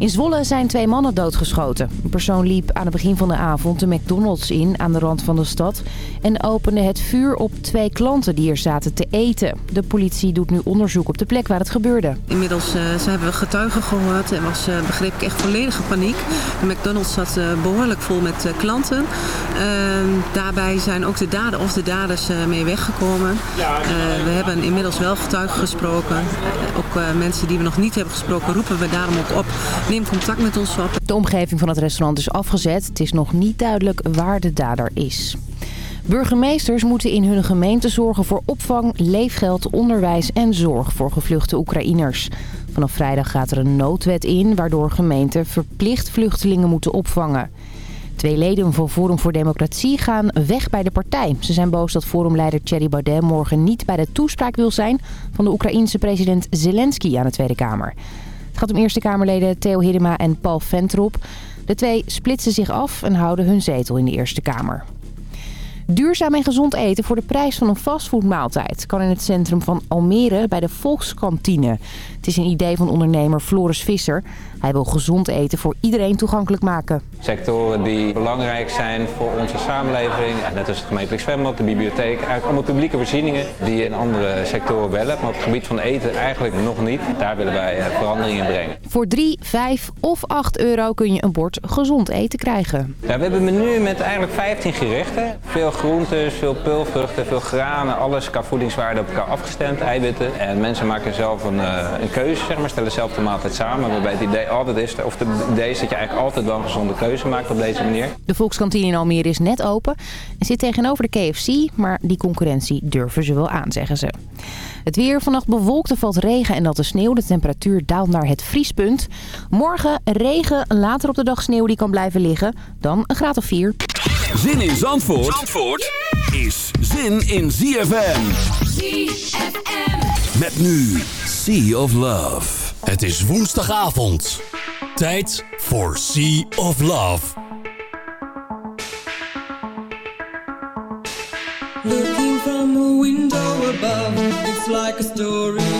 In Zwolle zijn twee mannen doodgeschoten. Een persoon liep aan het begin van de avond de McDonald's in aan de rand van de stad... en opende het vuur op twee klanten die er zaten te eten. De politie doet nu onderzoek op de plek waar het gebeurde. Inmiddels uh, hebben we getuigen gehoord en was, uh, begreep ik, echt volledige paniek. De McDonald's zat uh, behoorlijk vol met klanten. Ehm, daarbij zijn ook de daden of de daders mee weggekomen. we hebben inmiddels wel getuigen gesproken. ook mensen die we nog niet hebben gesproken roepen we daarom ook op Contact met ons op. De omgeving van het restaurant is afgezet. Het is nog niet duidelijk waar de dader is. Burgemeesters moeten in hun gemeente zorgen voor opvang, leefgeld, onderwijs en zorg voor gevluchte Oekraïners. Vanaf vrijdag gaat er een noodwet in waardoor gemeenten verplicht vluchtelingen moeten opvangen. Twee leden van Forum voor Democratie gaan weg bij de partij. Ze zijn boos dat forumleider Thierry Baudet morgen niet bij de toespraak wil zijn van de Oekraïense president Zelensky aan de Tweede Kamer. Het gaat om Eerste Kamerleden Theo Hiddema en Paul Ventrop. De twee splitsen zich af en houden hun zetel in de Eerste Kamer. Duurzaam en gezond eten voor de prijs van een fastfoodmaaltijd kan in het centrum van Almere bij de Volkskantine. Het is een idee van ondernemer Floris Visser. Hij wil gezond eten voor iedereen toegankelijk maken. Sectoren die belangrijk zijn voor onze samenleving. Net als het gemeentelijk zwembad, de bibliotheek. Eigenlijk allemaal publieke voorzieningen die je in andere sectoren wel hebt. Maar op het gebied van eten eigenlijk nog niet. Daar willen wij eh, verandering in brengen. Voor 3, 5 of 8 euro kun je een bord gezond eten krijgen. Ja, we hebben een menu met eigenlijk 15 gerechten. Veel groenten, veel pulvruchten, veel granen. Alles qua voedingswaarde op elkaar afgestemd, eiwitten. En mensen maken zelf een, eh, een keuze, zeg maar. Stellen zelf de maaltijd samen. Waarbij het idee altijd is, of de idee is dat je eigenlijk altijd wel een gezonde keuze maakt op deze manier. De Volkskantine in Almere is net open en zit tegenover de KFC, maar die concurrentie durven ze wel aan, zeggen ze. Het weer vannacht bewolkt, er valt regen en natte sneeuw. De temperatuur daalt naar het vriespunt. Morgen regen, later op de dag sneeuw die kan blijven liggen. Dan een graad of 4. Zin in Zandvoort, Zandvoort is zin in ZFM. ZFM. Met nu Sea of Love. Het is woensdagavond. Tijd voor Sea of Love. Looking from a window above, it's like a story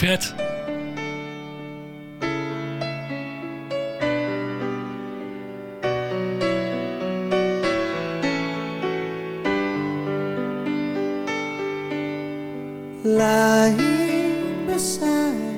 Vet. lying beside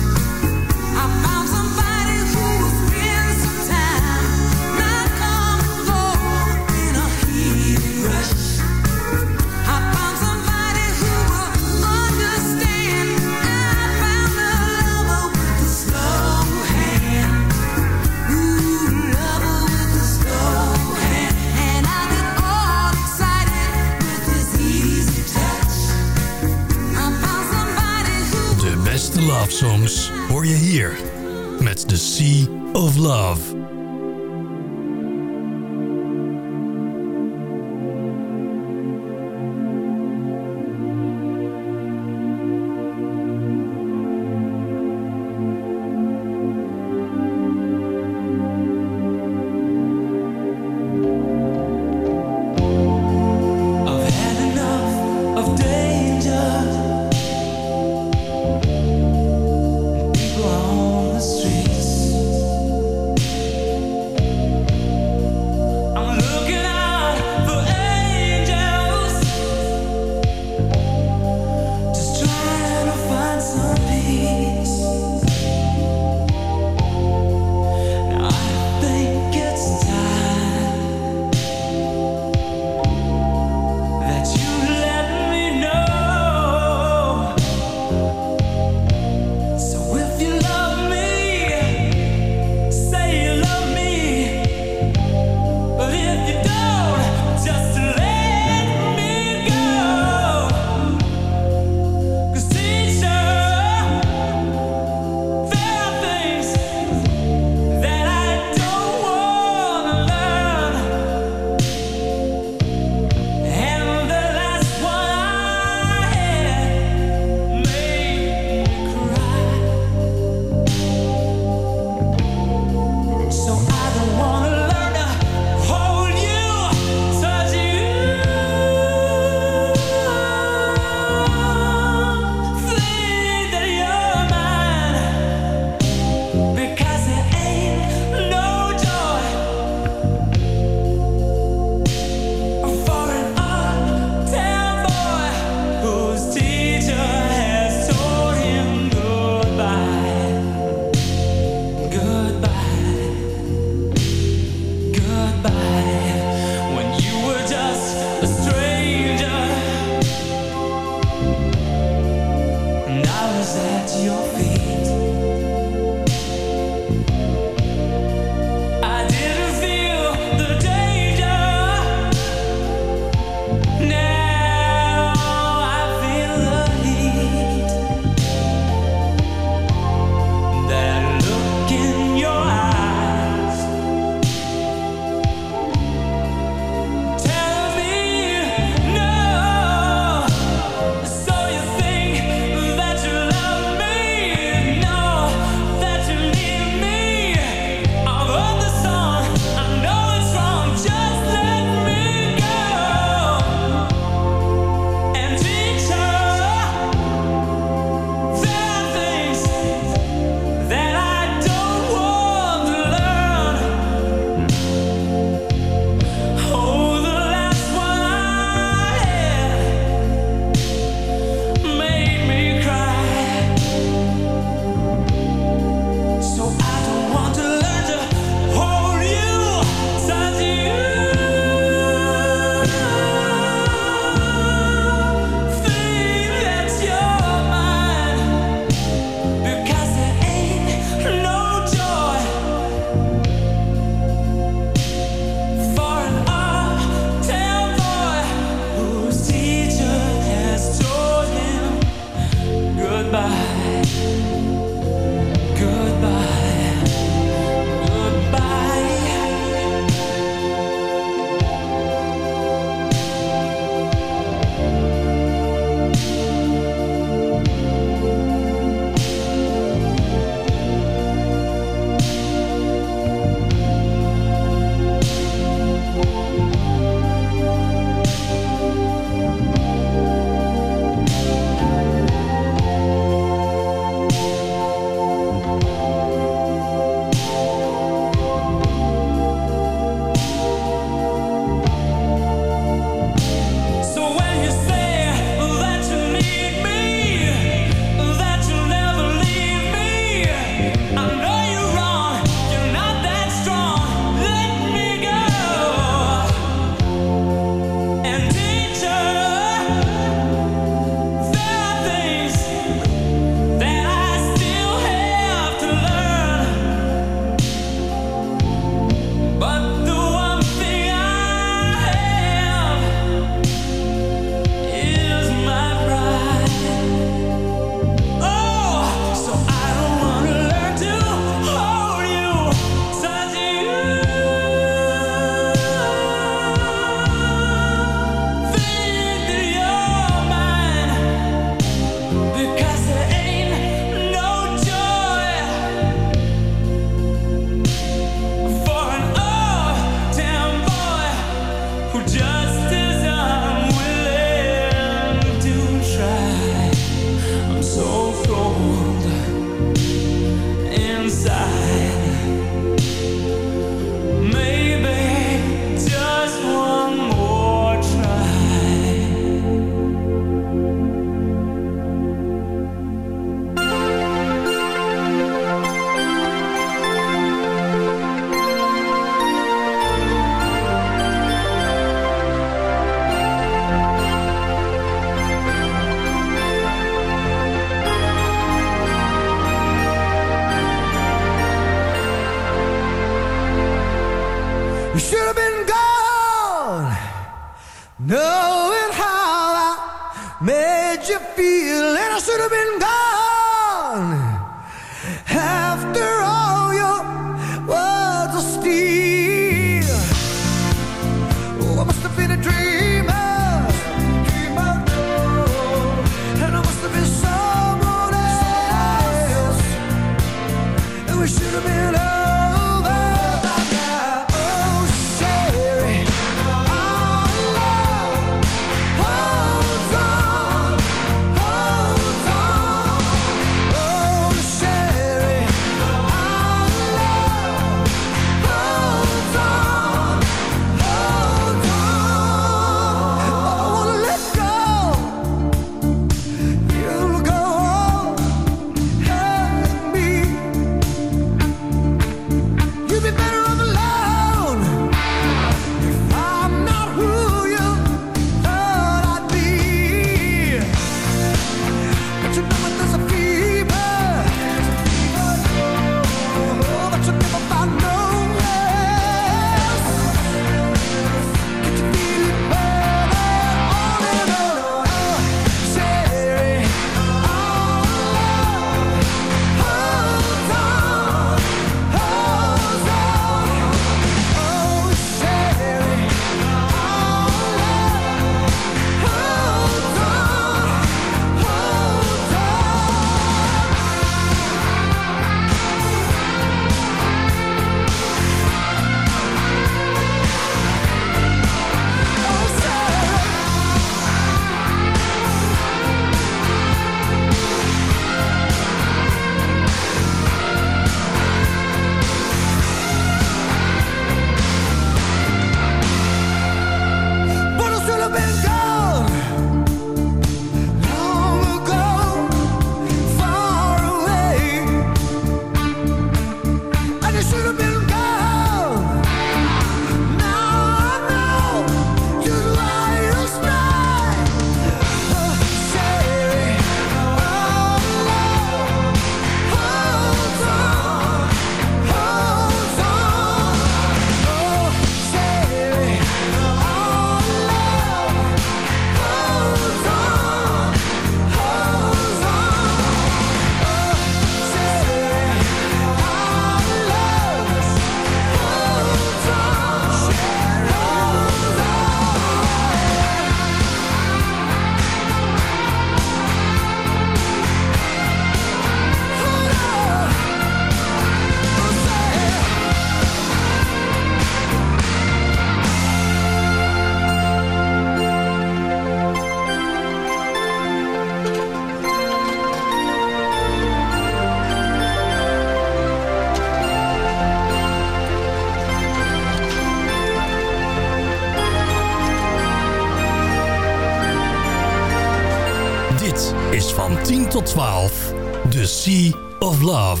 tot 12. The Sea of Love.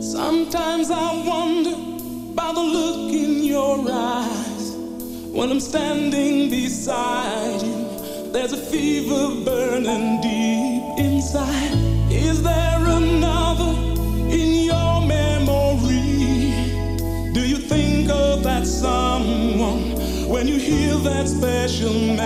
Sometimes I wonder by the look in your eyes When I'm standing beside you There's a fever burning deep you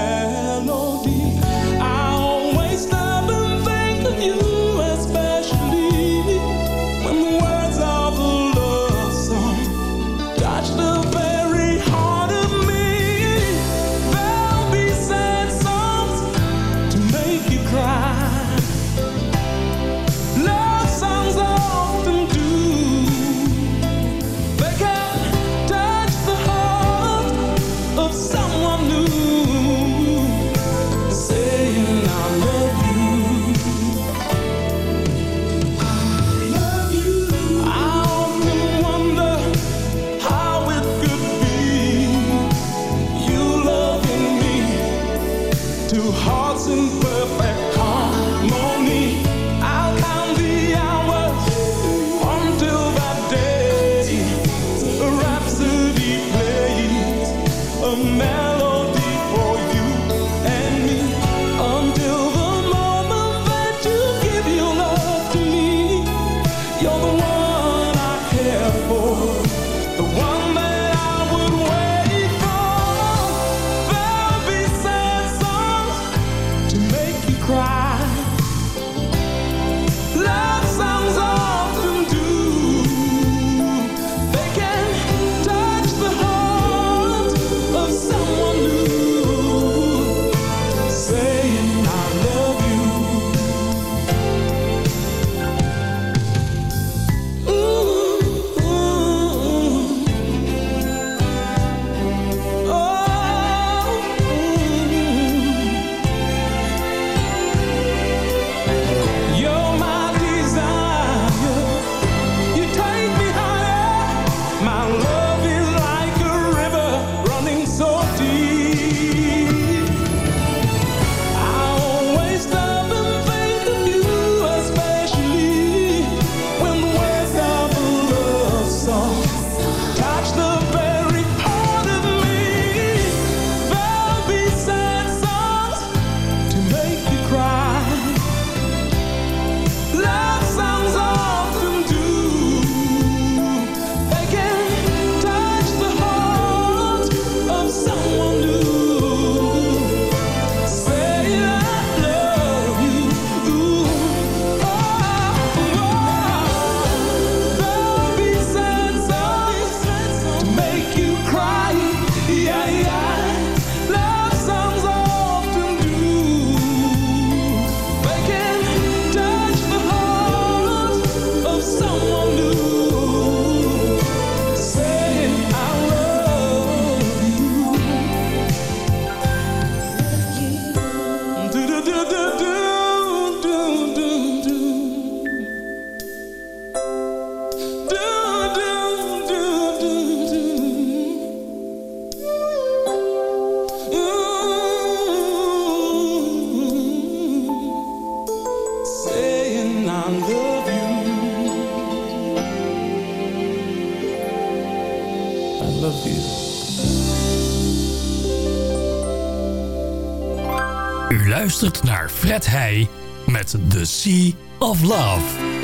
luistert naar Fred Heij met The Sea of Love.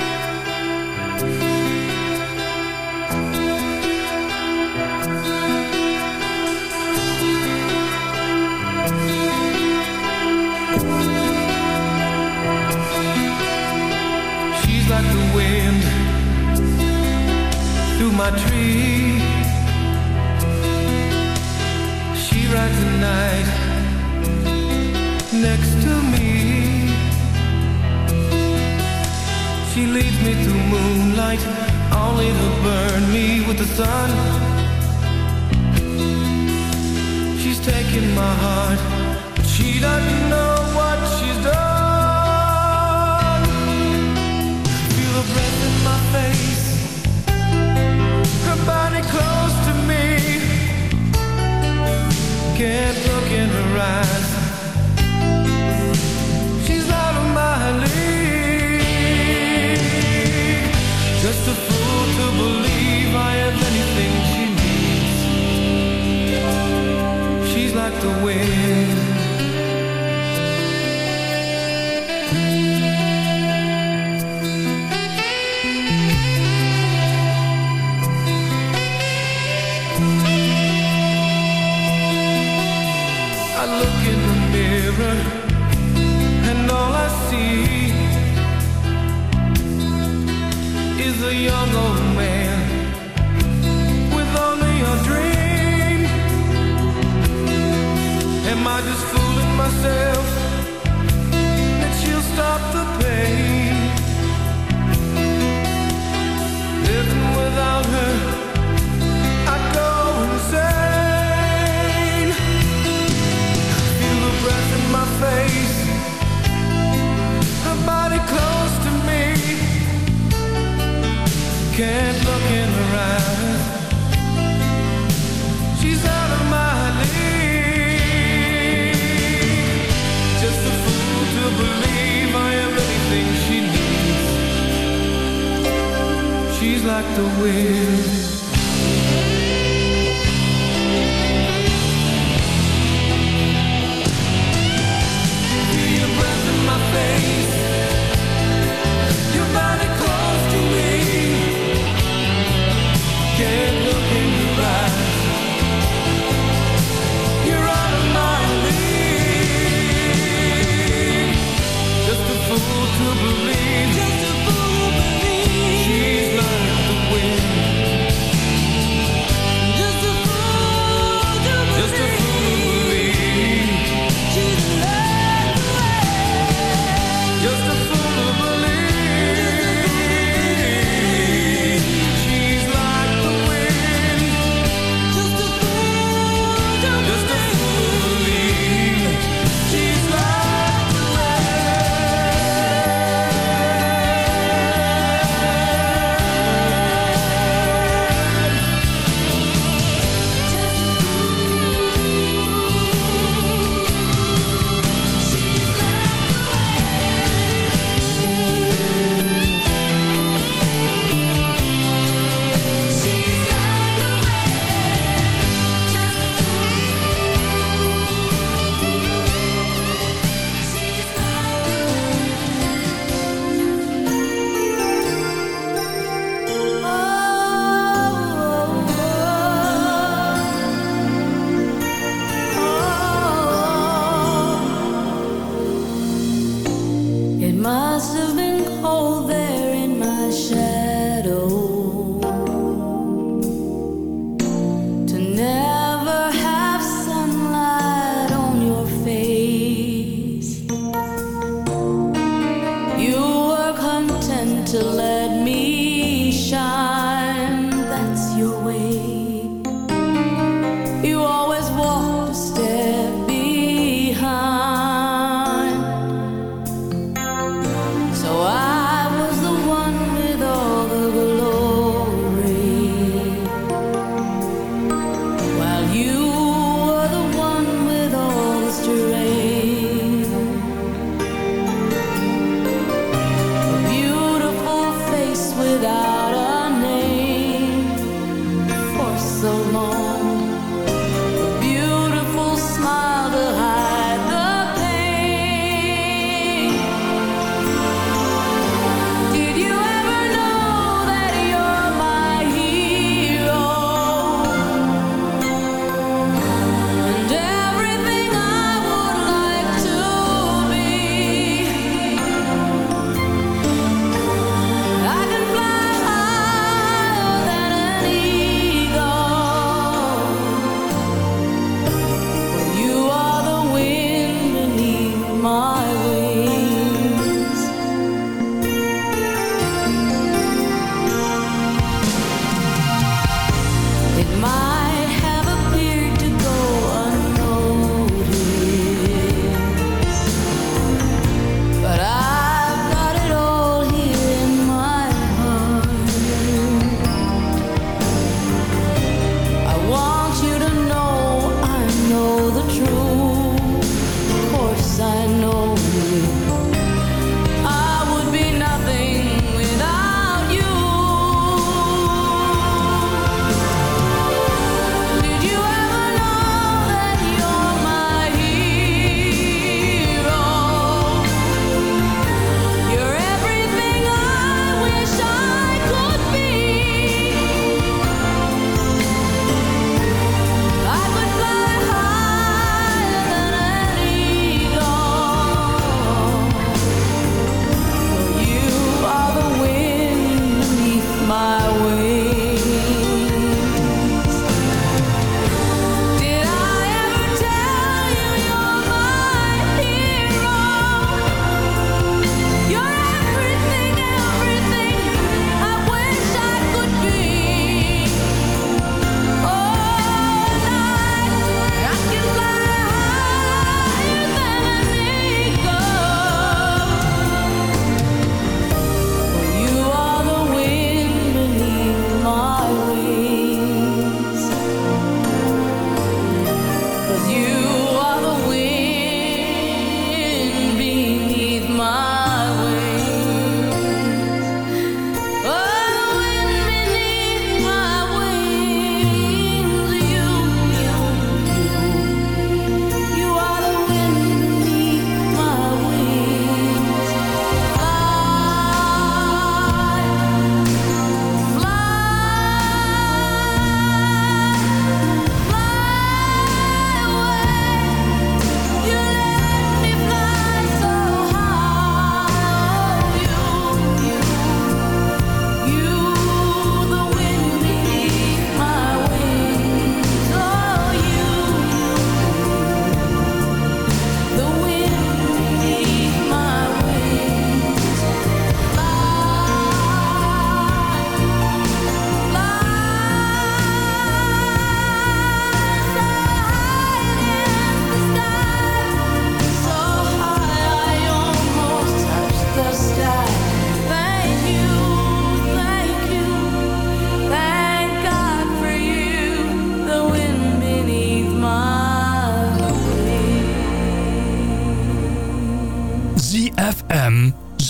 my tree She's taking my heart. But she doesn't know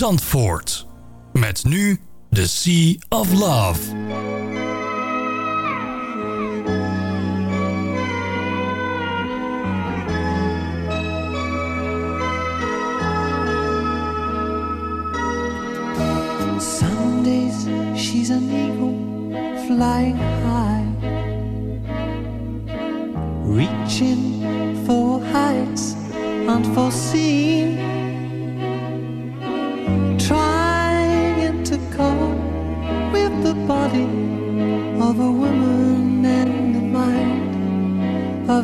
Zandvoort. Met nu The Sea of Love. She's an eagle flying high, reaching for heights unforeseen,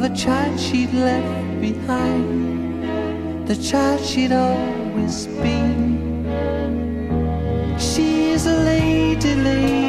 a child she'd left behind, the child she'd always been. She's a lady, lady,